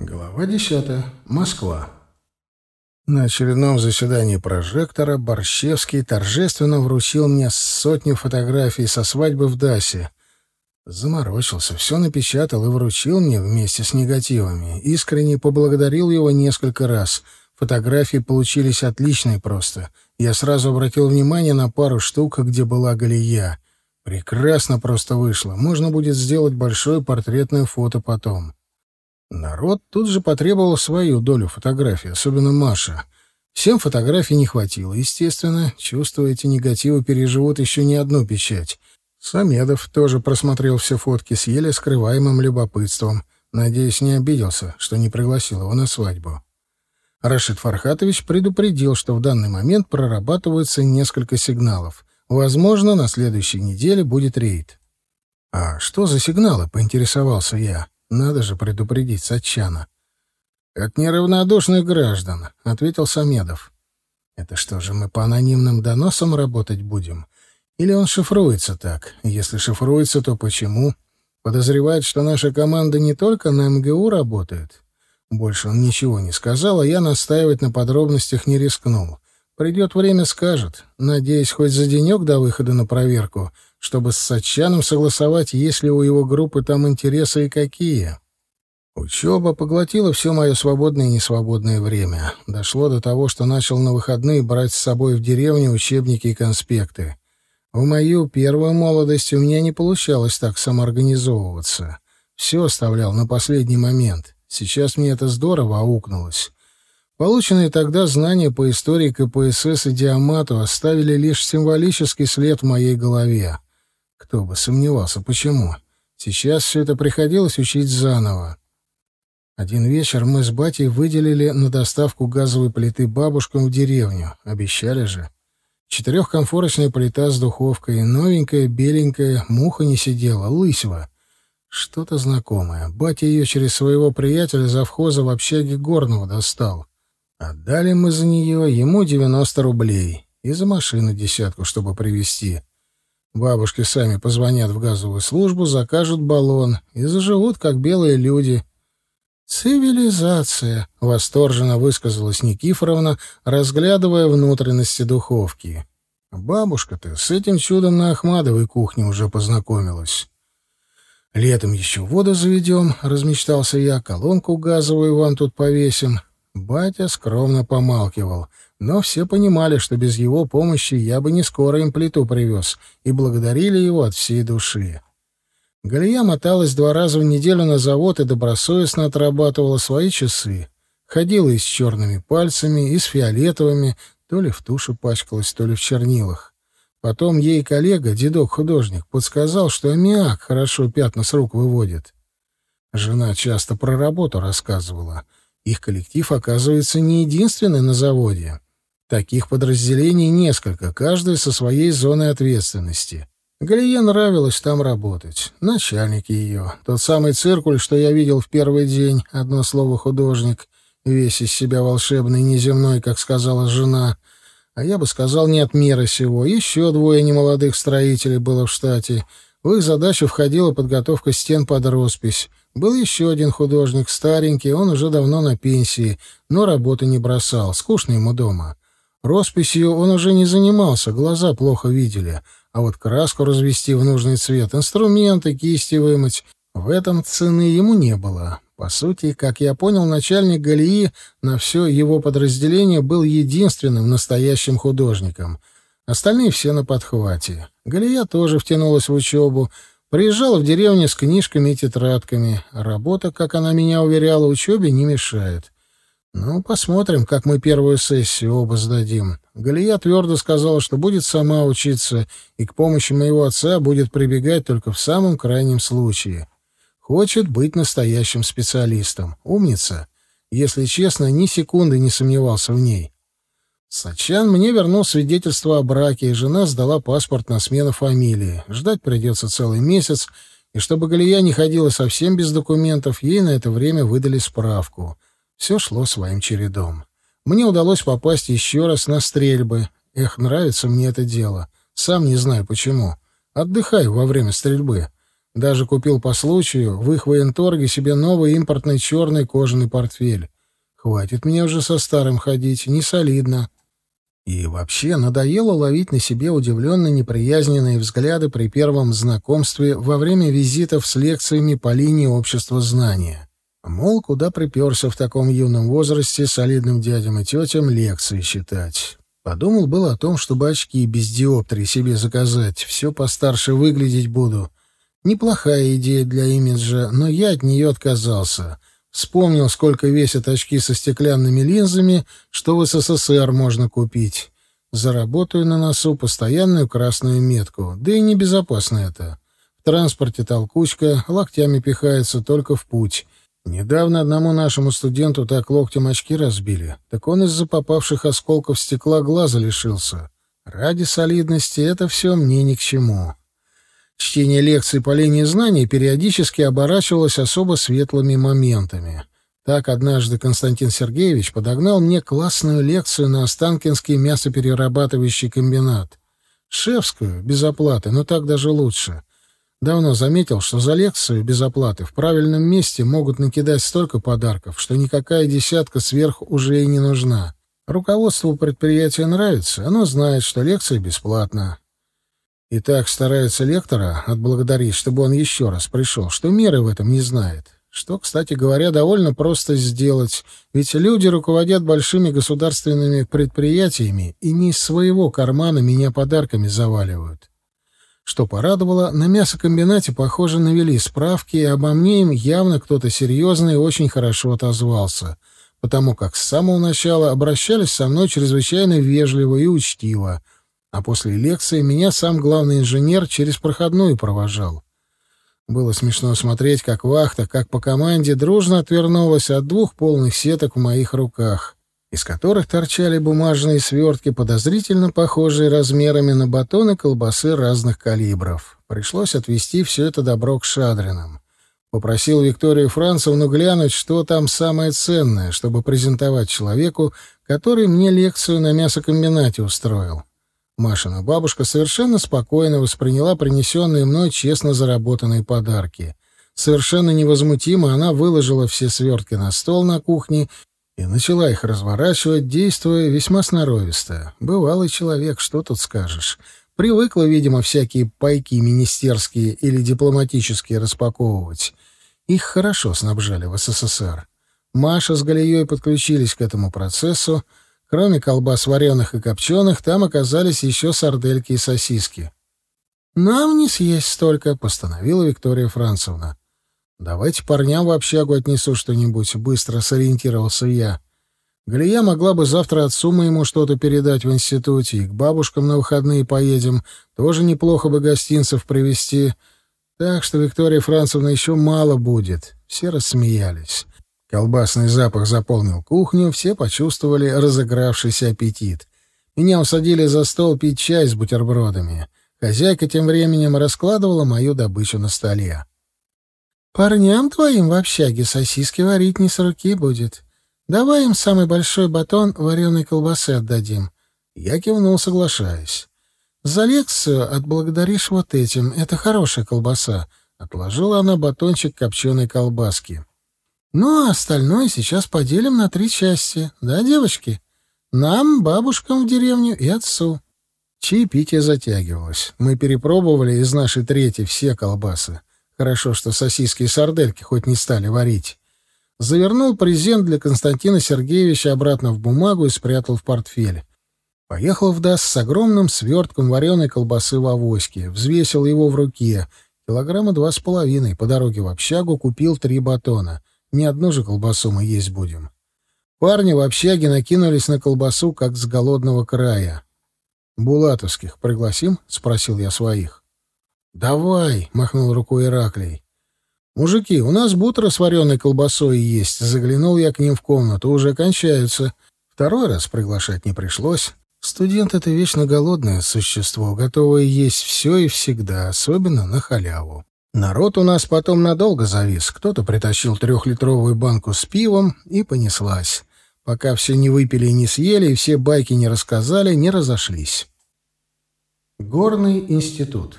Глава 10. Москва. На очередном заседании прожектора Борщевский торжественно вручил мне сотню фотографий со свадьбы в Дасе. Заморочился, все напечатал и вручил мне вместе с негативами. Искренне поблагодарил его несколько раз. Фотографии получились отличные просто. Я сразу обратил внимание на пару штук, где была Галия. Прекрасно просто вышло. Можно будет сделать большое портретное фото потом. Народ тут же потребовал свою долю фотографий, особенно Маша. Всем фотографий не хватило, естественно. Чувствуя эти негативы, переживут еще не одну печать. Самедов тоже просмотрел все фотки с еле скрываемым любопытством. Надеюсь, не обиделся, что не пригласил его на свадьбу. Рашид Фархатович предупредил, что в данный момент прорабатываются несколько сигналов. Возможно, на следующей неделе будет рейд. «А что за сигналы?» — поинтересовался я. Надо же предупредить Сатчана. «От неравнодушных граждан», — ответил Самедов. «Это что же, мы по анонимным доносам работать будем? Или он шифруется так? Если шифруется, то почему? Подозревает, что наша команда не только на МГУ работает?» Больше он ничего не сказал, а я настаивать на подробностях не рискнул. Придет время, скажет. Надеюсь, хоть за денек до выхода на проверку — чтобы с Сачаном согласовать, есть ли у его группы там интересы и какие. Учеба поглотила все мое свободное и несвободное время. Дошло до того, что начал на выходные брать с собой в деревню учебники и конспекты. В мою первую молодость у меня не получалось так самоорганизовываться. Все оставлял на последний момент. Сейчас мне это здорово аукнулось. Полученные тогда знания по истории КПСС и Диамату оставили лишь символический след в моей голове. Кто бы сомневался, почему. Сейчас все это приходилось учить заново. Один вечер мы с батей выделили на доставку газовой плиты бабушкам в деревню. Обещали же. Четырехкомфорочная плита с духовкой, новенькая, беленькая, муха не сидела, лысева. Что-то знакомое. Батя ее через своего приятеля завхоза в общаге Горного достал. Отдали мы за нее ему 90 рублей и за машину десятку, чтобы привезти. Бабушки сами позвонят в газовую службу, закажут баллон и заживут, как белые люди. «Цивилизация!» — восторженно высказалась Никифоровна, разглядывая внутренности духовки. «Бабушка-то с этим чудом на Ахмадовой кухне уже познакомилась». «Летом еще воду заведем», — размечтался я, — «колонку газовую вам тут повесим». Батя скромно помалкивал — но все понимали, что без его помощи я бы не скоро им плиту привез, и благодарили его от всей души. Галия моталась два раза в неделю на завод и добросовестно отрабатывала свои часы. Ходила и с черными пальцами, и с фиолетовыми, то ли в туше пачкалась, то ли в чернилах. Потом ей коллега, дедок-художник, подсказал, что аммиак хорошо пятна с рук выводит. Жена часто про работу рассказывала. Их коллектив, оказывается, не единственный на заводе. Таких подразделений несколько, каждое со своей зоной ответственности. Галие нравилось там работать. Начальник ее. Тот самый циркуль, что я видел в первый день, одно слово «художник», весь из себя волшебный, неземной, как сказала жена. А я бы сказал, не от мира сего. Еще двое немолодых строителей было в штате. В их задачу входила подготовка стен под роспись. Был еще один художник, старенький, он уже давно на пенсии, но работы не бросал, скучно ему дома. Росписью он уже не занимался, глаза плохо видели, а вот краску развести в нужный цвет, инструменты, кисти вымыть — в этом цены ему не было. По сути, как я понял, начальник Галии на все его подразделение был единственным настоящим художником. Остальные все на подхвате. Галия тоже втянулась в учебу, приезжала в деревню с книжками и тетрадками. Работа, как она меня уверяла, учебе не мешает. Ну, посмотрим, как мы первую сессию оба сдадим. Галия твердо сказала, что будет сама учиться, и к помощи моего отца будет прибегать только в самом крайнем случае. Хочет быть настоящим специалистом. Умница. Если честно, ни секунды не сомневался в ней. Сачан мне вернул свидетельство о браке, и жена сдала паспорт на смену фамилии. Ждать придется целый месяц, и чтобы Галия не ходила совсем без документов, ей на это время выдали справку — все шло своим чередом. Мне удалось попасть еще раз на стрельбы. Эх, нравится мне это дело. Сам не знаю почему. Отдыхаю во время стрельбы. Даже купил по случаю в их военторге себе новый импортный черный кожаный портфель. Хватит мне уже со старым ходить, не солидно. И вообще надоело ловить на себе удивленно неприязненные взгляды при первом знакомстве во время визитов с лекциями по линии общества знания. Мол, куда приперся в таком юном возрасте солидным дядям и тетям лекции читать. Подумал было о том, чтобы очки без диоптрии себе заказать, все постарше выглядеть буду. Неплохая идея для имиджа, но я от нее отказался. Вспомнил, сколько весят очки со стеклянными линзами, что в СССР можно купить. Заработаю на носу постоянную красную метку. Да и небезопасно это. В транспорте толкучка, локтями пихается только в путь. Недавно одному нашему студенту так локтем очки разбили, так он из-за попавших осколков стекла глаза лишился. Ради солидности это все мне ни к чему. Чтение лекций по линии знаний периодически оборачивалось особо светлыми моментами. Так однажды Константин Сергеевич подогнал мне классную лекцию на Останкинский мясоперерабатывающий комбинат. Шефскую, без оплаты, но так даже лучше. Давно заметил, что за лекцию без оплаты в правильном месте могут накидать столько подарков, что никакая десятка сверху уже и не нужна. Руководству предприятия нравится, оно знает, что лекция бесплатна. И так старается лектора отблагодарить, чтобы он еще раз пришел, что меры в этом не знает. Что, кстати говоря, довольно просто сделать, ведь люди руководят большими государственными предприятиями и не из своего кармана меня подарками заваливают. Что порадовало, на мясокомбинате, похоже, навели справки, и обо мне им явно кто-то серьезный и очень хорошо отозвался, потому как с самого начала обращались со мной чрезвычайно вежливо и учтиво, а после лекции меня сам главный инженер через проходную провожал. Было смешно смотреть, как вахта, как по команде, дружно отвернулась от двух полных сеток в моих руках, из которых торчали бумажные свертки, подозрительно похожие размерами на батоны колбасы разных калибров. Пришлось отвезти все это добро к Шадринам. Попросил Викторию Францевну глянуть, что там самое ценное, чтобы презентовать человеку, который мне лекцию на мясокомбинате устроил. Машина бабушка совершенно спокойно восприняла принесенные мной честно заработанные подарки. Совершенно невозмутимо она выложила все свертки на стол на кухне и начала их разворачивать, действуя весьма сноровисто. Бывалый человек, что тут скажешь. Привыкла, видимо, всякие пайки министерские или дипломатические распаковывать. Их хорошо снабжали в СССР. Маша с Галией подключились к этому процессу, Кроме колбас вареных и копченых, там оказались еще сардельки и сосиски. «Нам не съесть столько», — постановила Виктория Францевна. «Давайте парням в общагу отнесу что-нибудь», — быстро сориентировался я. Галия могла бы завтра отцу моему что-то передать в институте, и к бабушкам на выходные поедем. Тоже неплохо бы гостинцев привезти. Так что Виктория Францевна еще мало будет. Все рассмеялись. Колбасный запах заполнил кухню, все почувствовали разыгравшийся аппетит. Меня усадили за стол пить чай с бутербродами. Хозяйка тем временем раскладывала мою добычу на столе. «Парням твоим в общаге сосиски варить не с руки будет. Давай им самый большой батон вареной колбасы отдадим». Я кивнул, соглашаясь. «За лекцию отблагодаришь вот этим. Это хорошая колбаса». Отложила она батончик копченой колбаски. Ну, а остальное сейчас поделим на три части, да, девочки? Нам, бабушкам в деревню и отцу. Чаепитие затягивалось. Мы перепробовали из нашей трети все колбасы. Хорошо, что сосиски и сардельки хоть не стали варить. Завернул презент для Константина Сергеевича обратно в бумагу и спрятал в портфель. Поехал в ДАС с огромным свертком вареной колбасы в авоське, взвесил его в руке. Килограмма два с половиной. По дороге в общагу купил три батона. Не одну же колбасу мы есть будем. Парни в общаге накинулись на колбасу, как с голодного края. «Булатовских пригласим?» — спросил я своих. «Давай!» — махнул рукой Ираклий. «Мужики, у нас бутера с вареной колбасой есть». Заглянул я к ним в комнату. Уже кончаются. Второй раз приглашать не пришлось. Студент — это вечно голодное существо, готовое есть все и всегда, особенно на халяву. Народ у нас потом надолго завис. Кто-то притащил трехлитровую банку с пивом, и понеслась. Пока все не выпили и не съели, и все байки не рассказали, не разошлись. Горный институт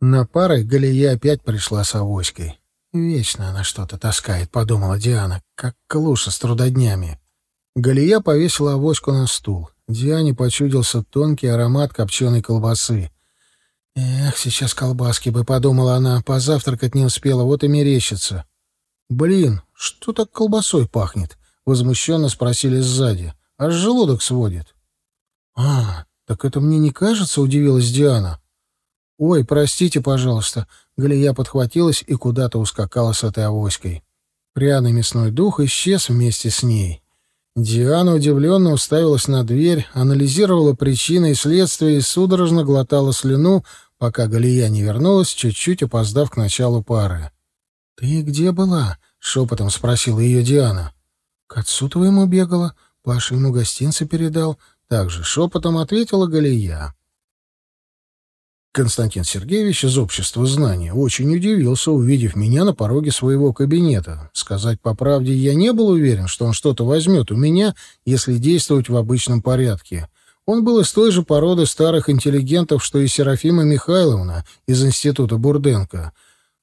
На пары Галия опять пришла с авоськой. «Вечно она что-то таскает», — подумала Диана, — «как клуша с трудоднями». Галия повесила авоську на стул. Диане почудился тонкий аромат копченой колбасы. «Эх, сейчас колбаски бы», — подумала она, — «позавтракать не успела, вот и мерещится». «Блин, что так колбасой пахнет?» — возмущенно спросили сзади. «Аж желудок сводит». «А, так это мне не кажется?» — удивилась Диана. «Ой, простите, пожалуйста». Галия подхватилась и куда-то ускакала с этой авоськой. Пряный мясной дух исчез вместе с ней. Диана удивленно уставилась на дверь, анализировала причины и следствия и судорожно глотала слюну, пока Галия не вернулась, чуть-чуть опоздав к началу пары. «Ты где была?» — шепотом спросила ее Диана. «К отцу твоему бегала, Паша ему гостинцы передал». Также шепотом ответила Галия. Константин Сергеевич из общества знания очень удивился, увидев меня на пороге своего кабинета. Сказать по правде, я не был уверен, что он что-то возьмет у меня, если действовать в обычном порядке. Он был из той же породы старых интеллигентов, что и Серафима Михайловна из Института Бурденко.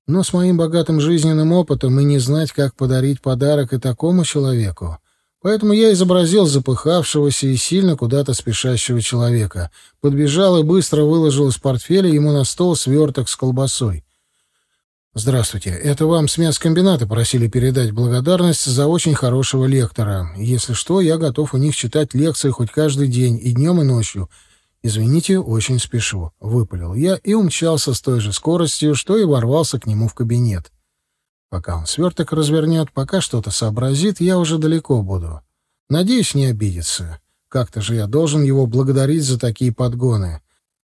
Но с моим богатым жизненным опытом и не знать, как подарить подарок и такому человеку. Поэтому я изобразил запыхавшегося и сильно куда-то спешащего человека. Подбежал и быстро выложил из портфеля ему на стол сверток с колбасой. «Здравствуйте. Это вам с мясокомбината просили передать благодарность за очень хорошего лектора. Если что, я готов у них читать лекции хоть каждый день, и днем, и ночью. Извините, очень спешу», — выпалил я и умчался с той же скоростью, что и ворвался к нему в кабинет. Пока он сверток развернет, пока что-то сообразит, я уже далеко буду. Надеюсь, не обидится. Как-то же я должен его благодарить за такие подгоны.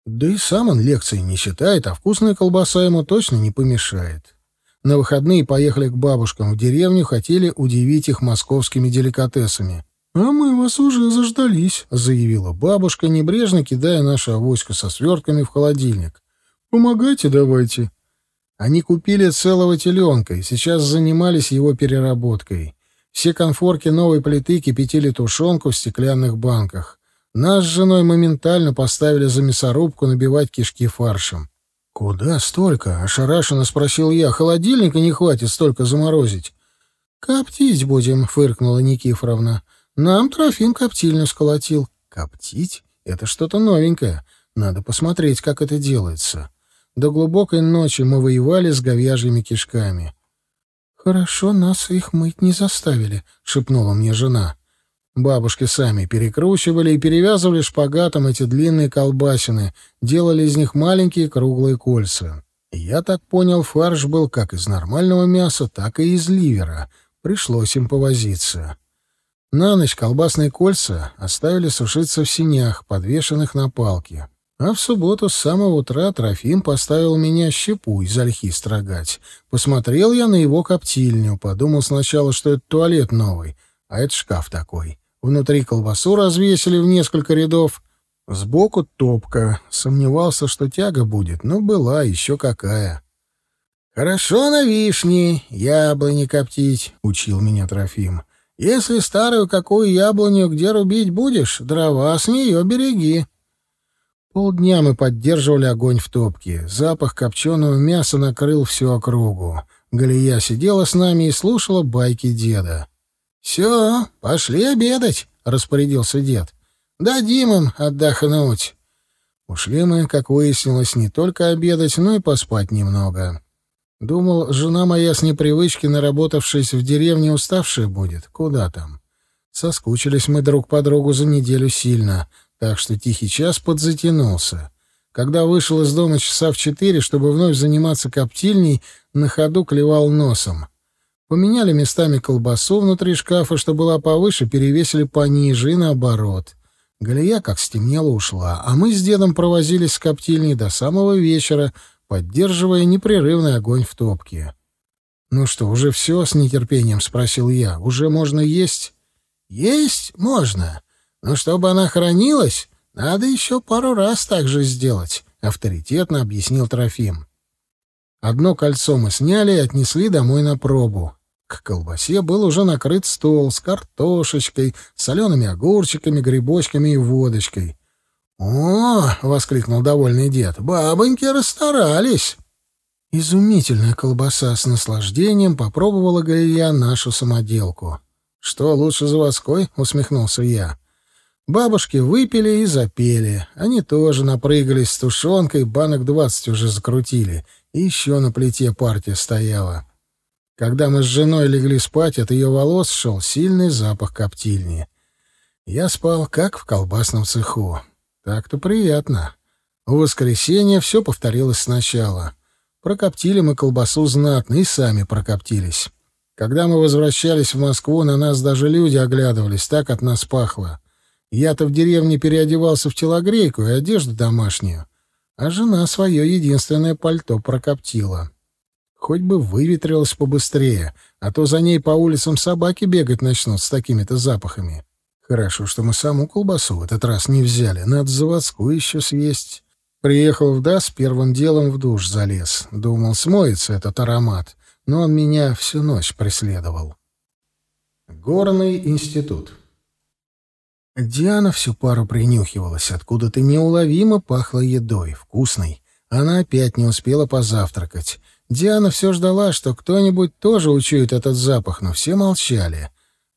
Да и сам он лекции не читает, а вкусная колбаса ему точно не помешает. На выходные поехали к бабушкам в деревню, хотели удивить их московскими деликатесами. «А мы вас уже заждались», — заявила бабушка, небрежно кидая нашу авоську со свертками в холодильник. «Помогайте давайте». Они купили целого теленка и сейчас занимались его переработкой. Все конфорки новой плиты кипятили тушенку в стеклянных банках. Нас с женой моментально поставили за мясорубку набивать кишки фаршем. «Куда столько?» — ошарашенно спросил я. «Холодильника не хватит столько заморозить». «Коптить будем», — фыркнула Никифоровна. «Нам Трофим коптильню сколотил». «Коптить? Это что-то новенькое. Надо посмотреть, как это делается». До глубокой ночи мы воевали с говяжьими кишками. «Хорошо, нас их мыть не заставили», — шепнула мне жена. Бабушки сами перекручивали и перевязывали шпагатом эти длинные колбасины, делали из них маленькие круглые кольца. Я так понял, фарш был как из нормального мяса, так и из ливера. Пришлось им повозиться. На ночь колбасные кольца оставили сушиться в синях, подвешенных на палке. А в субботу с самого утра Трофим поставил меня щепу из ольхи строгать. Посмотрел я на его коптильню, подумал сначала, что это туалет новый, а это шкаф такой. Внутри колбасу развесили в несколько рядов. Сбоку топка. Сомневался, что тяга будет, но была еще какая. «Хорошо на вишни, яблони коптить», — учил меня Трофим. «Если старую какую яблоню где рубить будешь, дрова с нее береги». Полдня мы поддерживали огонь в топке. Запах копченого мяса накрыл всю округу. Галия сидела с нами и слушала байки деда. «Все, пошли обедать», — распорядился дед. «Дадим им отдохнуть». Ушли мы, как выяснилось, не только обедать, но и поспать немного. Думал, жена моя с непривычки, наработавшись в деревне, уставшая будет. Куда там? Соскучились мы друг по другу за неделю сильно — так что тихий час подзатянулся. Когда вышел из дома часа в четыре, чтобы вновь заниматься коптильней, на ходу клевал носом. Поменяли местами колбасу внутри шкафа, что была повыше, перевесили пониже и наоборот. Галия, как стемнело, ушла, а мы с дедом провозились с коптильней до самого вечера, поддерживая непрерывный огонь в топке. «Ну что, уже все?» — с нетерпением спросил я. «Уже можно есть?» «Есть можно. Но чтобы она хранилась, надо еще пару раз так же сделать, — авторитетно объяснил Трофим. Одно кольцо мы сняли и отнесли домой на пробу. К колбасе был уже накрыт стол с картошечкой, солеными огурчиками, грибочками и водочкой. «О!» — воскликнул довольный дед. «Бабоньки расстарались!» Изумительная колбаса с наслаждением попробовала Галия нашу самоделку. «Что, лучше заводской?» — усмехнулся я. Бабушки выпили и запели. Они тоже напрыгались с тушенкой, банок двадцать уже закрутили. И еще на плите партия стояла. Когда мы с женой легли спать, от ее волос шел сильный запах коптильни. Я спал, как в колбасном цеху. Так-то приятно. В воскресенье все повторилось сначала. Прокоптили мы колбасу знатно и сами прокоптились. Когда мы возвращались в Москву, на нас даже люди оглядывались, так от нас пахло. Я-то в деревне переодевался в телогрейку и одежду домашнюю, а жена свое единственное пальто прокоптила. Хоть бы выветрилась побыстрее, а то за ней по улицам собаки бегать начнут с такими-то запахами. Хорошо, что мы саму колбасу в этот раз не взяли. Надо заводскую еще съесть. Приехал в ДАС, первым делом в душ залез. Думал, смоется этот аромат. Но он меня всю ночь преследовал. Горный институт. Диана всю пару принюхивалась. Откуда-то неуловимо пахло едой. Вкусной. Она опять не успела позавтракать. Диана все ждала, что кто-нибудь тоже учует этот запах, но все молчали.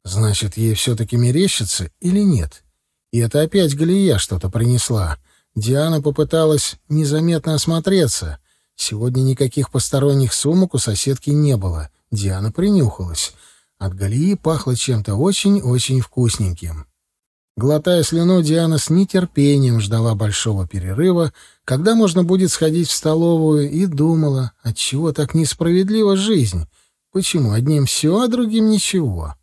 Значит, ей все-таки мерещится или нет? И это опять Галия что-то принесла. Диана попыталась незаметно осмотреться. Сегодня никаких посторонних сумок у соседки не было. Диана принюхалась. От Галии пахло чем-то очень-очень вкусненьким. Глотая слюну, Диана с нетерпением ждала большого перерыва, когда можно будет сходить в столовую, и думала, отчего так несправедлива жизнь, почему одним все, а другим ничего.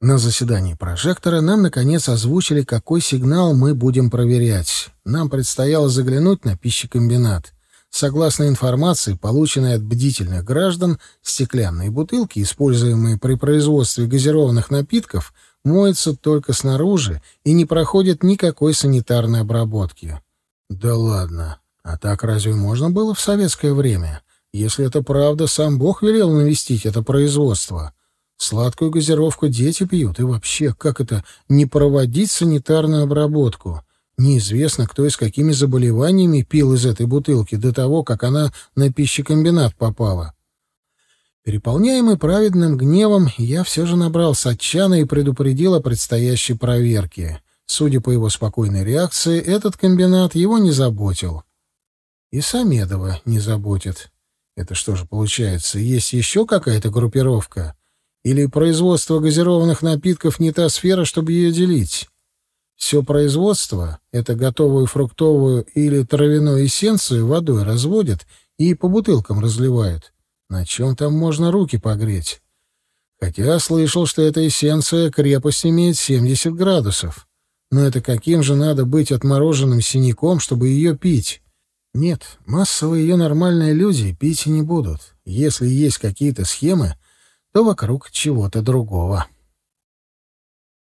На заседании прожектора нам, наконец, озвучили, какой сигнал мы будем проверять. Нам предстояло заглянуть на пищекомбинат. Согласно информации, полученной от бдительных граждан, стеклянные бутылки, используемые при производстве газированных напитков, моются только снаружи и не проходят никакой санитарной обработки. Да ладно. А так разве можно было в советское время? Если это правда, сам Бог велел навестить это производство. Сладкую газировку дети пьют, и вообще, как это не проводить санитарную обработку? Неизвестно, кто и с какими заболеваниями пил из этой бутылки до того, как она на пищекомбинат попала. Переполняемый праведным гневом, я все же набрал Сатчана и предупредил о предстоящей проверке. Судя по его спокойной реакции, этот комбинат его не заботил. И Самедова не заботит. Это что же получается, есть еще какая-то группировка? Или производство газированных напитков не та сфера, чтобы ее делить? Все производство — это готовую фруктовую или травяную эссенцию водой разводят и по бутылкам разливают. На чем там можно руки погреть? Хотя слышал, что эта эссенция крепость имеет 70 градусов. Но это каким же надо быть отмороженным синяком, чтобы ее пить? Нет, массово ее нормальные люди пить не будут. Если есть какие-то схемы, то вокруг чего-то другого.